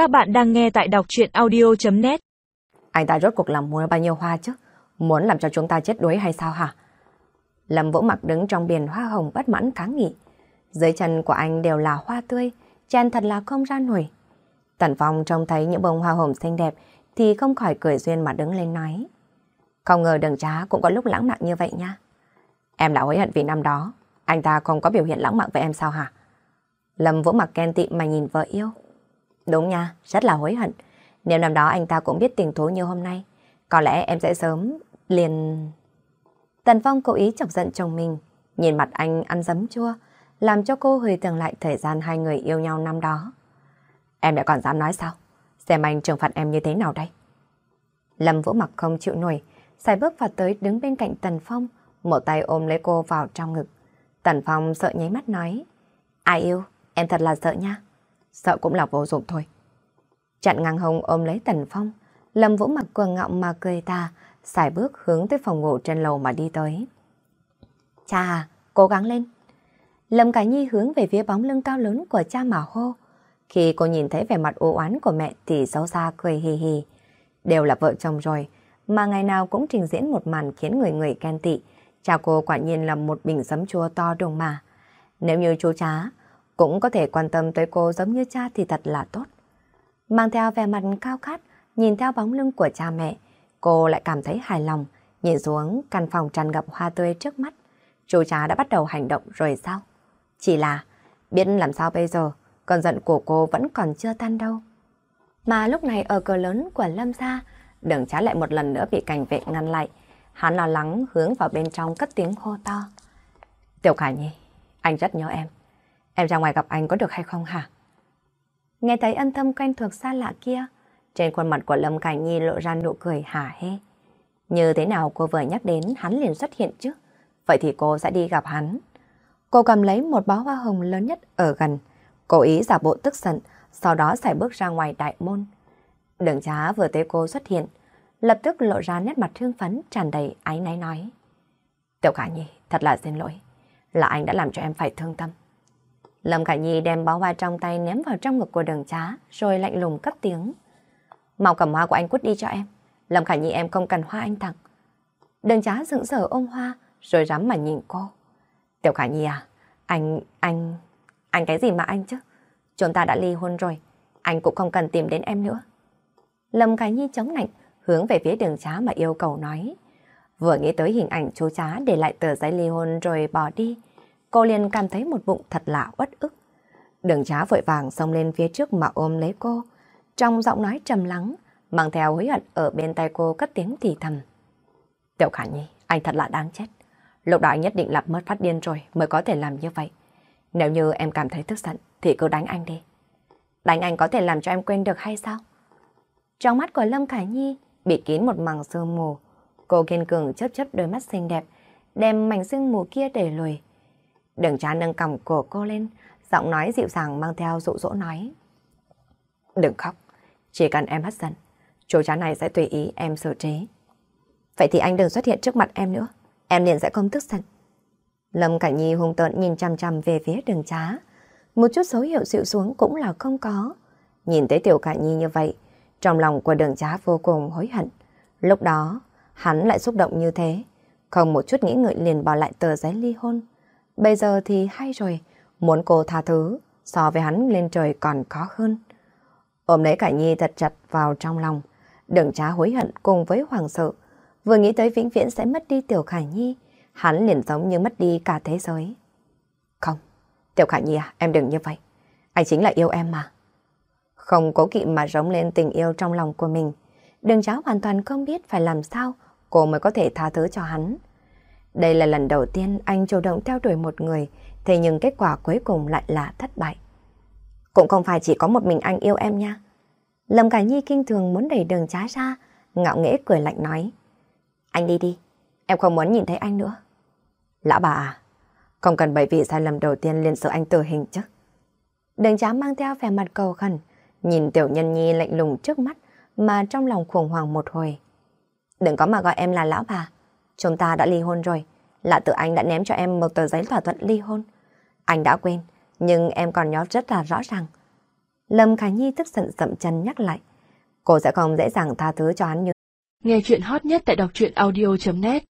Các bạn đang nghe tại đọc chuyện audio.net Anh ta rốt cuộc làm muốn bao nhiêu hoa chứ? Muốn làm cho chúng ta chết đuối hay sao hả? Lâm Vũ mặc đứng trong biển hoa hồng bất mãn kháng nghị. Dưới chân của anh đều là hoa tươi, chen thật là không ra nổi. Tần Phong trông thấy những bông hoa hồng xinh đẹp thì không khỏi cười duyên mà đứng lên nói. Không ngờ đường trá cũng có lúc lãng mạn như vậy nha. Em đã hối hận vì năm đó, anh ta không có biểu hiện lãng mạn với em sao hả? Lâm Vũ mặc khen tị mà nhìn vợ yêu. Đúng nha, rất là hối hận. Nếu năm đó anh ta cũng biết tình thú như hôm nay, có lẽ em sẽ sớm liền... Tần Phong cố ý chọc giận chồng mình, nhìn mặt anh ăn dấm chua, làm cho cô hồi tưởng lại thời gian hai người yêu nhau năm đó. Em lại còn dám nói sao? Xem anh trừng phạt em như thế nào đây? Lâm Vũ mặc không chịu nổi, xài bước vào tới đứng bên cạnh Tần Phong, một tay ôm lấy cô vào trong ngực. Tần Phong sợ nháy mắt nói, ai yêu, em thật là sợ nha. Sợ cũng là vô dụng thôi. Chặn ngang hông ôm lấy Tần Phong, Lâm Vũ mặc quần ngọng mà cười ta, xài bước hướng tới phòng ngủ trên lầu mà đi tới. Cha cố gắng lên. Lâm Cả Nhi hướng về phía bóng lưng cao lớn của cha mà hô. Khi cô nhìn thấy vẻ mặt u oán của mẹ thì xấu xa cười hì hì. Đều là vợ chồng rồi, mà ngày nào cũng trình diễn một màn khiến người người ghen tị. Cha cô quả nhiên là một bình sấm chua to đồng mà. Nếu như chú chá cũng có thể quan tâm tới cô giống như cha thì thật là tốt. Mang theo vẻ mặt cao khát, nhìn theo bóng lưng của cha mẹ, cô lại cảm thấy hài lòng, nhìn xuống căn phòng tràn ngập hoa tươi trước mắt. Chú cha đã bắt đầu hành động rồi sao? Chỉ là, biết làm sao bây giờ, cơn giận của cô vẫn còn chưa tan đâu. Mà lúc này ở cửa lớn của Lâm gia, đường trá lại một lần nữa bị cảnh vệ ngăn lại. Hắn lo lắng hướng vào bên trong cất tiếng hô to. Tiểu Khải Nhi, anh rất nhớ em. Em ra ngoài gặp anh có được hay không hả? Nghe thấy ân thâm quen thuộc xa lạ kia, trên khuôn mặt của Lâm cảnh Nhi lộ ra nụ cười hả hê. Như thế nào cô vừa nhắc đến hắn liền xuất hiện chứ? Vậy thì cô sẽ đi gặp hắn. Cô cầm lấy một bó hoa hồng lớn nhất ở gần, cố ý giả bộ tức giận, sau đó xài bước ra ngoài đại môn. Đường trá vừa thấy cô xuất hiện, lập tức lộ ra nét mặt thương phấn tràn đầy áy náy nói. Tiểu cả Nhi, thật là xin lỗi, là anh đã làm cho em phải thương tâm. Lâm Khả Nhi đem bó hoa trong tay ném vào trong ngực của đường trá, rồi lạnh lùng cất tiếng. Mau cầm hoa của anh quất đi cho em. Lâm Khả Nhi em không cần hoa anh tặng. Đường trá dựng sở ôm hoa, rồi rắm mà nhìn cô. Tiểu Khả Nhi à, anh, anh, anh cái gì mà anh chứ? Chúng ta đã ly hôn rồi, anh cũng không cần tìm đến em nữa. Lâm Khả Nhi chống nạnh, hướng về phía đường trá mà yêu cầu nói. Vừa nghĩ tới hình ảnh chú trá để lại tờ giấy ly hôn rồi bỏ đi, cô liền cảm thấy một bụng thật lạ uất ức. Đường trá vội vàng xông lên phía trước mà ôm lấy cô, trong giọng nói trầm lắng, mang theo hối hận ở bên tay cô cất tiếng thì thầm. Tiểu Khả Nhi, anh thật là đáng chết. Lúc đó anh nhất định là mất phát điên rồi mới có thể làm như vậy. Nếu như em cảm thấy tức giận thì cứ đánh anh đi. Đánh anh có thể làm cho em quên được hay sao? Trong mắt của Lâm Khả Nhi bị kín một màng sương mù. Cô kiên cường chớp chớp đôi mắt xinh đẹp, đem mảnh sương mù kia để lùi. Đường trá nâng cằm của cô lên, giọng nói dịu dàng mang theo dụ dỗ nói. Đừng khóc, chỉ cần em hất giận, chú chá này sẽ tùy ý em xử trí. Vậy thì anh đừng xuất hiện trước mặt em nữa, em liền sẽ không tức giận. Lâm Cảnh Nhi hung tợn nhìn chằm chằm về phía đường trá. Một chút dấu hiệu dịu xuống cũng là không có. Nhìn thấy Tiểu Cảnh Nhi như vậy, trong lòng của đường trá vô cùng hối hận. Lúc đó, hắn lại xúc động như thế. Không một chút nghĩ ngợi liền bỏ lại tờ giấy ly hôn. Bây giờ thì hay rồi, muốn cô tha thứ, so với hắn lên trời còn khó hơn. Ôm lấy cả Nhi thật chặt vào trong lòng. đừng trá hối hận cùng với hoàng sợ. Vừa nghĩ tới vĩnh viễn sẽ mất đi Tiểu Khải Nhi, hắn liền giống như mất đi cả thế giới. Không, Tiểu Khả Nhi à, em đừng như vậy. Anh chính là yêu em mà. Không cố kỵ mà rống lên tình yêu trong lòng của mình. Đường cháu hoàn toàn không biết phải làm sao cô mới có thể tha thứ cho hắn. Đây là lần đầu tiên anh chủ động theo đuổi một người, thế nhưng kết quả cuối cùng lại là thất bại. Cũng không phải chỉ có một mình anh yêu em nha. Lâm Cả Nhi kinh thường muốn đẩy đường trá ra, ngạo nghễ cười lạnh nói. Anh đi đi, em không muốn nhìn thấy anh nữa. Lão bà à, không cần bởi vì sai lầm đầu tiên liền sợ anh tử hình chứ. Đường trá mang theo vẻ mặt cầu khẩn, nhìn tiểu nhân nhi lạnh lùng trước mắt mà trong lòng khủng hoảng một hồi. Đừng có mà gọi em là lão bà, chúng ta đã ly hôn rồi, lạ tự anh đã ném cho em một tờ giấy thỏa thuận ly hôn. Anh đã quên, nhưng em còn nhớ rất là rõ ràng. Lâm Khải Nhi tức giận dậm chân nhắc lại. Cô sẽ không dễ dàng tha thứ cho hắn như. Nghe chuyện hot nhất tại đọc truyện audio.net